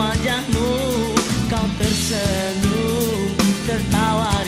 wajahmu Kau tersenyum, tertawa